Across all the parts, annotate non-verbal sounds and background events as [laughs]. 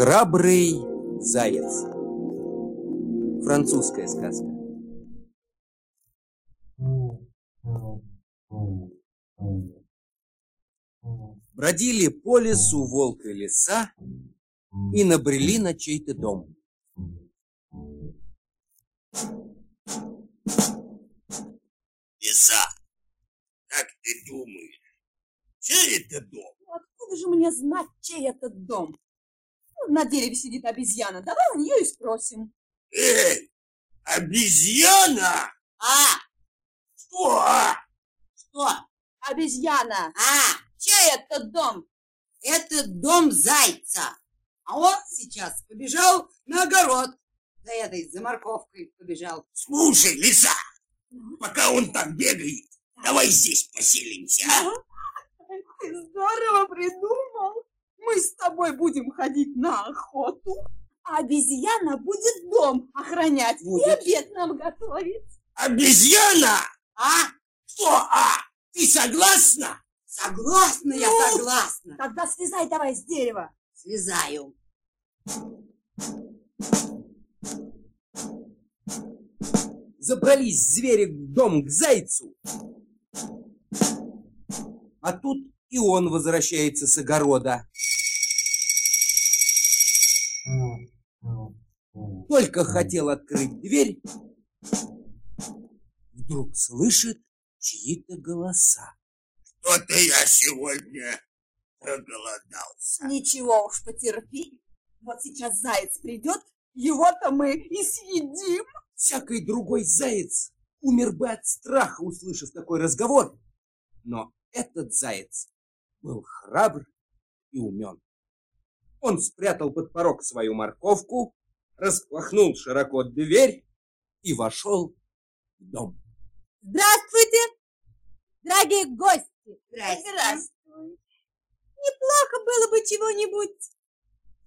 Храбрый заяц. Французская сказка. Бродили по лесу волк и лиса и набрели на чей-то дом. Лиса, как ты думаешь, чей это дом? Откуда же мне знать, чей этот дом? На дереве сидит обезьяна. Давай у нее и спросим. Эй, обезьяна! А, Что? а? что? Обезьяна. А, Это дом? это дом зайца. А он сейчас побежал на огород. За этой, за морковкой побежал. Слушай, лиса, пока он там бегает, давай здесь поселимся. а? Ты здорово придумал. Мы с тобой будем ходить на охоту. А обезьяна будет дом охранять Будет. и обед нам готовить. Обезьяна! А, Что, а? Ты согласна? Согласна я, Ну. согласна. Тогда слезай давай с дерева. Слезаю. Забрались звери в дом к зайцу. А тут и он возвращается с огорода. Только хотел открыть дверь, вдруг слышит чьи-то голоса. Что-то я сегодня проголодался. Ничего уж, потерпи. Вот сейчас заяц придет, его-то мы и съедим. Всякий другой заяц умер бы от страха, услышав такой разговор. Но этот заяц был храбр и умен. Он спрятал под порог свою морковку, распахнул широко дверь и вошел в дом. Здравствуйте, дорогие гости. Здрасте. Неплохо было бы чего-нибудь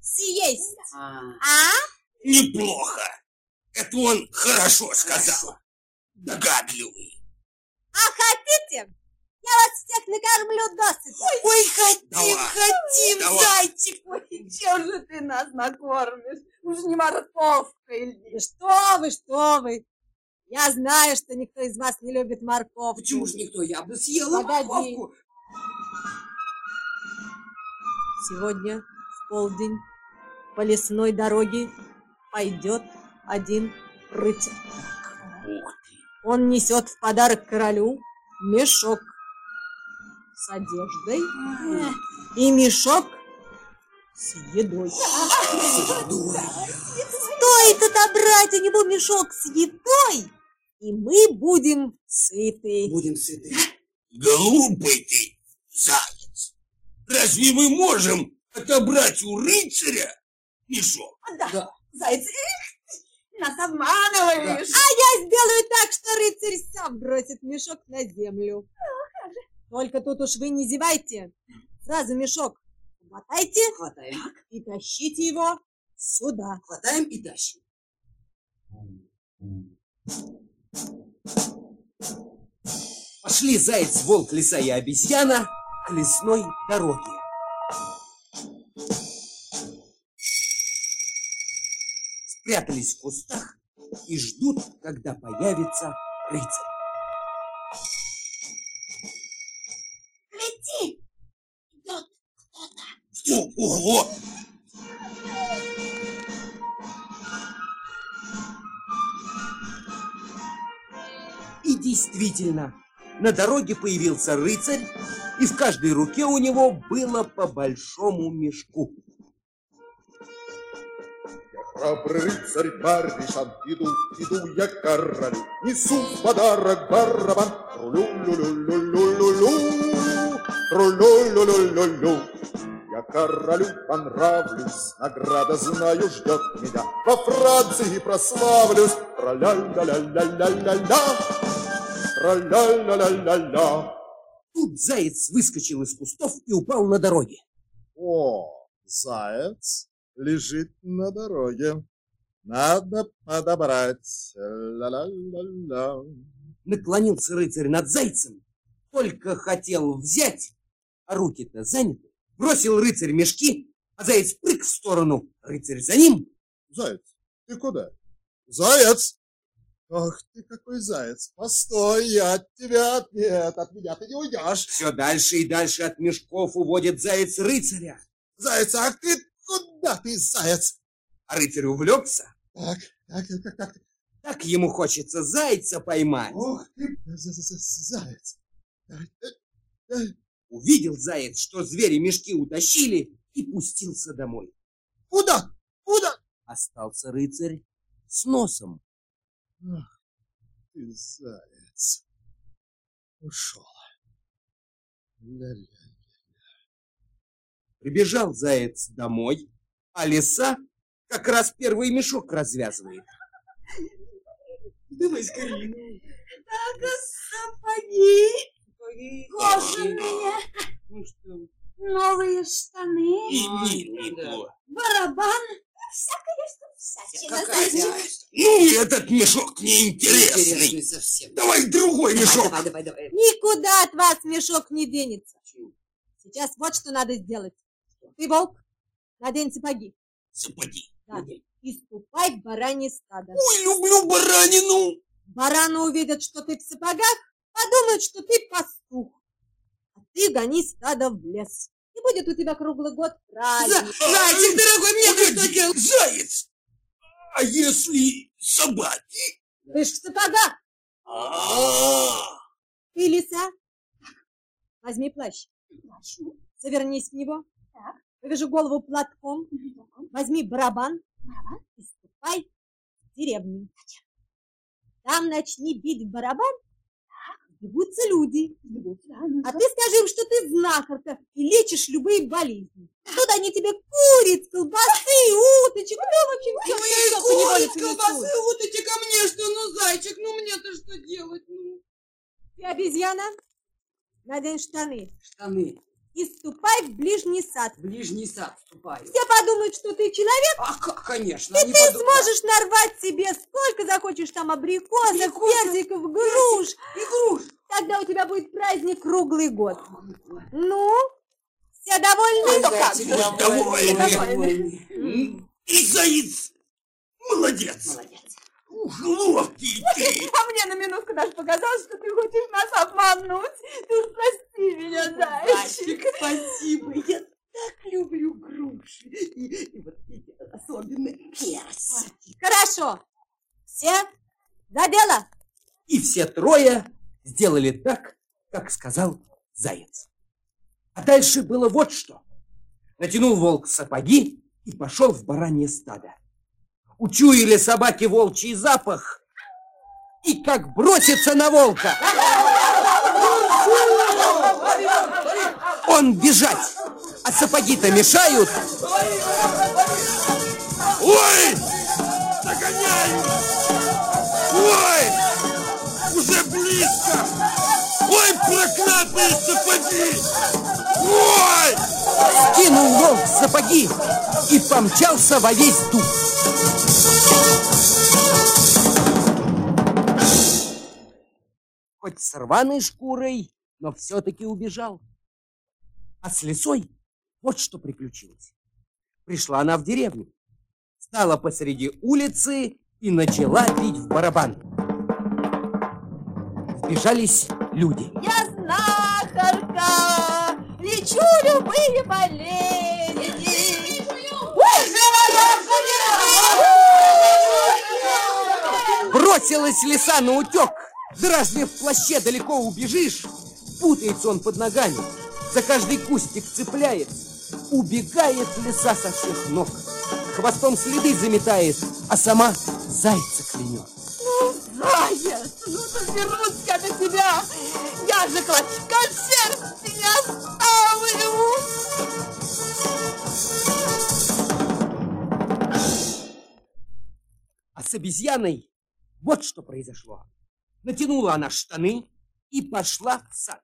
съесть. А, А? Неплохо. Это он хорошо сказал. Догадливый. А хотите? Я вас всех накормлю досыта. Ой, хотим, Давай. хотим, Давай. зайчик. Ой, [laughs] чем же ты нас накормишь? Уж не морковкой ли? Что вы, что вы? Я знаю, что никто из вас не любит морковку. Почему же никто? Я бы съела Погоди. морковку. Сегодня в полдень по лесной дороге пойдет один рыцарь. Ух ты. Он несет в подарок королю мешок с одеждой и мешок с едой. Стоит отобрать у него мешок с едой, и мы будем сыты. Будем сыты. Глупый ты, заяц. Разве мы можем отобрать у рыцаря мешок? Да, Да. заяц, эх, нас обманываешь. А я сделаю так, что рыцарь сам бросит мешок на землю. Только тут уж вы не зевайте. Сразу мешок хватайте Хватаем. и тащите его сюда. Хватаем и тащим. Пошли заяц, волк, лиса и обезьяна к лесной дороге. Спрятались в кустах и ждут, когда появится рыцарь. Гляди, Что? Ого! Действительно, на дороге появился рыцарь, и в каждой руке у него было по большому мешку. Храбрый рыцарь Барбишан, иду, иду я к королю, несу в подарок барабан, трулю-лю-лю-лю-лю-лю, трулю-лю-лю-лю-лю. Я королю понравлюсь, награда, знаю, ждет меня, во Франции прославлюсь, тра-ля-ля-ля-ля-ля-ля, тра-ля-ля-ля-ля-ля. Тут заяц выскочил из кустов и упал на дороге. О, Заяц лежит на дороге. Надо подобрать. Ла-ла-ла-ла. Наклонился рыцарь над зайцем, только хотел взять, а руки-то заняты. Бросил рыцарь мешки, а заяц прыг в сторону, рыцарь за ним. Заяц, ты куда? Заяц! Ах ты какой заяц! Постой, я от тебя, нет, от меня ты не уйдешь. Все дальше и дальше от мешков уводит заяц рыцаря. Заяц, ах ты, куда ты, заяц? А рыцарь увлекся, Так, так, так, так, так ему хочется зайца поймать. Ох ты, за- за- за- заяц. Ай, ай. Увидел заяц, что звери мешки утащили, и пустился домой. Куда? Куда? Остался рыцарь с носом. Ах ты, заяц. Ушел. Ля-ля. Прибежал заяц домой, а лиса как раз первый мешок развязывает. Давай скорее. Сапоги Ой, кожаные, Ну что? новые штаны, И мило. барабан. Всякое, что всячина, зайчик. Ну, этот мешок неинтересный. совсем. Давай другой мешок. Давай, давай, давай. Никуда от вас мешок не денется. Сейчас вот что надо сделать. Ты, волк, надень сапоги. Сапоги. Да. И ступай в баранье стадо. Ой, люблю баранину. Бараны увидят, что ты в сапогах, подумают, что ты пастух. А ты гони стадо в лес. Будет у тебя круглый год праздник. Зайчик, дорогой, мне Погоди, делать? Заяц. А если собаки? Ты ж в сапогах. А, Ты лиса. Возьми плащ. Завернись в него. Повяжи голову платком. Возьми барабан. И ступай в деревню. Там начни бить барабан. Сбегутся люди. А ты скажи им, что ты знахарка и лечишь любые болезни. Тут они тебе куриц, колбасы, уточек, ну, в общем, всё, всё, всё поневоле принесут. вот эти ко мне, что, ну, зайчик, ну, мне-то что делать, ну? Ты обезьяна, надень штаны Штаны, и ступай в ближний сад. в ближний сад вступаю. Все подумают, что ты человек, А, как, конечно, и ты подумают. сможешь нарвать себе сколько захочешь там абрикосов, Абрикосов, персиков, груш. И груш. Тогда у тебя будет праздник круглый год. Ну, все довольны? Зайчик, довольны. довольны. м, И заяц. Молодец. Молодец. Ух, ловкий ты. А мне на минутку даже показалось, что ты хочешь нас обмануть. Ты уж прости меня, зайчик. Спасибо. Я так люблю груши. И, и вот эти особенно персики. Хорошо. Все за дело. И все трое сделали так, как сказал заяц. А дальше было вот что. Натянул волк сапоги и пошел в баранье стадо. Учуяли собаки волчий запах и как бросится на волка. Он бежать, а сапоги-то мешают. Ой! Догоняю! Ой! Уже близко! Ой, проклятые сапоги! Ой! Кинул волк сапоги и помчался во весь дух. Хоть с рваной шкурой, но все-таки убежал. А с лисой вот что приключилось. Пришла она в деревню, стала посреди улицы и начала бить в барабан. Сбежались люди. Я лечу болезни. Бросилась лиса на утек. Да разве в плаще далеко убежишь? Путается он под ногами, за каждый кустик цепляется. Убегает лиса со всех ног. Хвостом следы заметает, а сама зайца клянет. Заяц, ну доберусь-ка до тебя. Я же клочка обезьяной вот что произошло. Натянула она штаны и пошла в сад.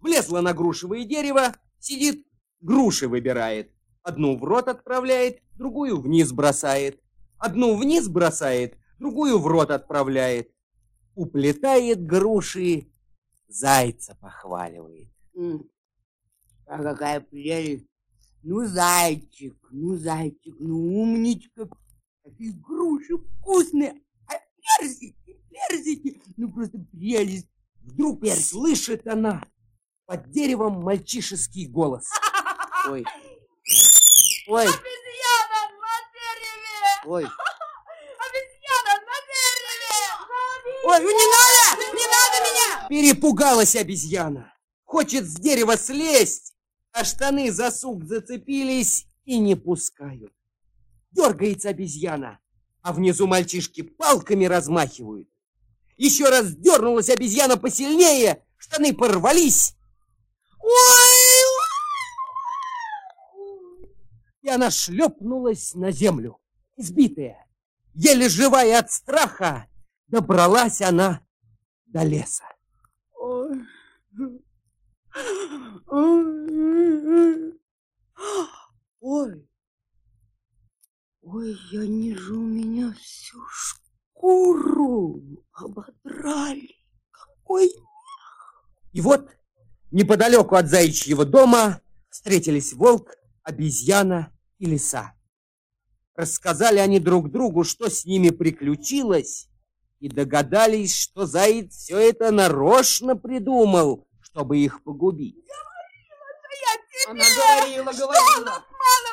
Влезла на грушевое дерево, сидит, груши выбирает. Одну в рот отправляет, другую вниз бросает. Одну вниз бросает, другую в рот отправляет. Уплетает груши, зайца похваливает. А какая прелесть. Ну, зайчик, ну, зайчик, ну, умничка. Какие груши вкусные. А персики, персики. Ну, просто прелесть. Вдруг слышит она под деревом мальчишеский голос. Ой, ой, Обезьяна на дереве! ой. [laughs] Обезьяна на дереве! Ой, ну не надо, не надо меня. Перепугалась обезьяна. Хочет с дерева слезть, а штаны за сук зацепились и не пускают. Дергается обезьяна, а внизу мальчишки палками размахивают. Еще раз дернулась обезьяна посильнее, штаны порвались. Ой! И она шлепнулась на землю, избитая. Еле живая от страха, добралась она до леса. Ой, ой, я не же у меня всю шкуру ободрали. Какой И вот неподалеку от заячьего дома встретились волк, обезьяна и лиса. Рассказали они друг другу, что с ними приключилось, и догадались, что заяц все это нарочно придумал, чтобы их погубить. Она говорила, говорила.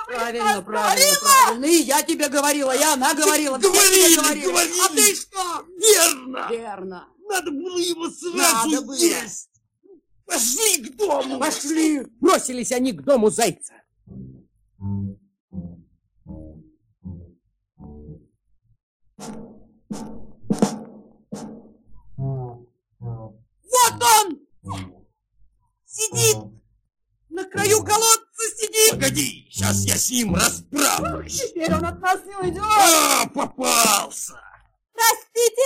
Правильно, правильно, правильно. И я тебе говорила, и она говорила. тебе Говорили, говорили. А ты что? Верно! Верно. Надо было его Надо сразу было. есть. Пошли к дому. Пошли! Бросились они к дому зайца. Ним расправлюсь. Теперь он от нас не уйдет! А, попался! Простите,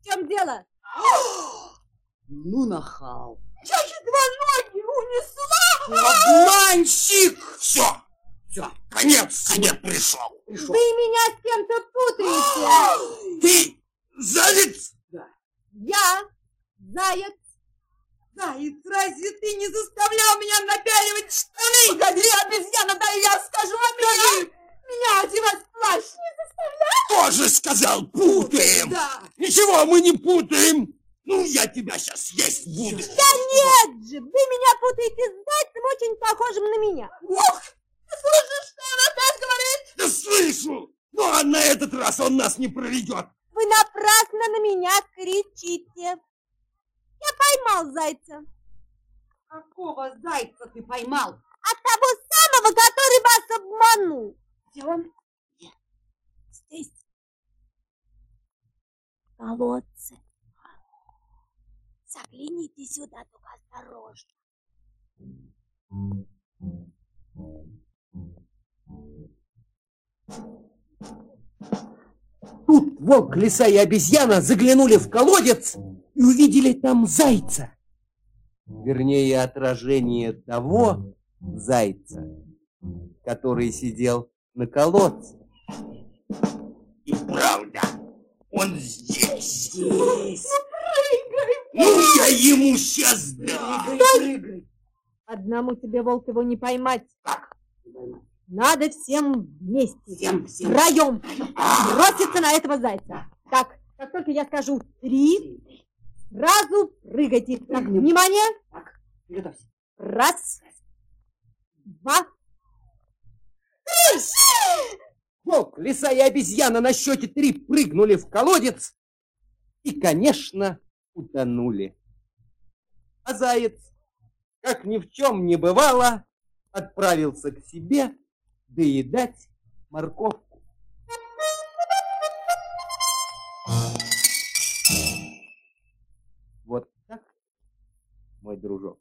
в чем дело? Ну, нахал. Я едва ноги унесла! Обманщик! Все, все, конец мне пришел. Вы меня с кем-то путаете. Ты заяц? Я заяц. Заяц, разве ты не заставлял меня напяливать штаны? Погоди, обезьяна, дай я скажу, а меня, меня одевать плащ не Тоже сказал, путаем. Да. Ничего мы не путаем. Ну, я тебя сейчас есть буду. Да нет же, вы меня путаете с зайцем, очень похожим на меня. Ух, ты слышишь, что он опять говорит? Да слышу. Ну, а на этот раз он нас не проведет. Вы напрасно на меня кричите. Я поймал зайца. Какого зайца ты поймал? От того самого, который вас обманул. Где он? Здесь. В колодце. Загляните сюда, только осторожно. Тут волк, лиса и обезьяна заглянули в колодец и увидели там зайца. Вернее, отражение того зайца, который сидел на колодце. И правда, он здесь. Здесь. Ну, я ему сейчас дам. Прыгай. Одному тебе, волк, его не поймать. Как? Надо всем вместе, Всем, всем. втроем, броситься на этого зайца. Так, как только я скажу три, сразу прыгайте. Так, Прыгнем. внимание. Так, приготовься. Раз, два, Волк, лиса и обезьяна на счете три прыгнули в колодец и, конечно, утонули. А заяц, как ни в чем не бывало, отправился к себе доедать морковку. Мой дружок.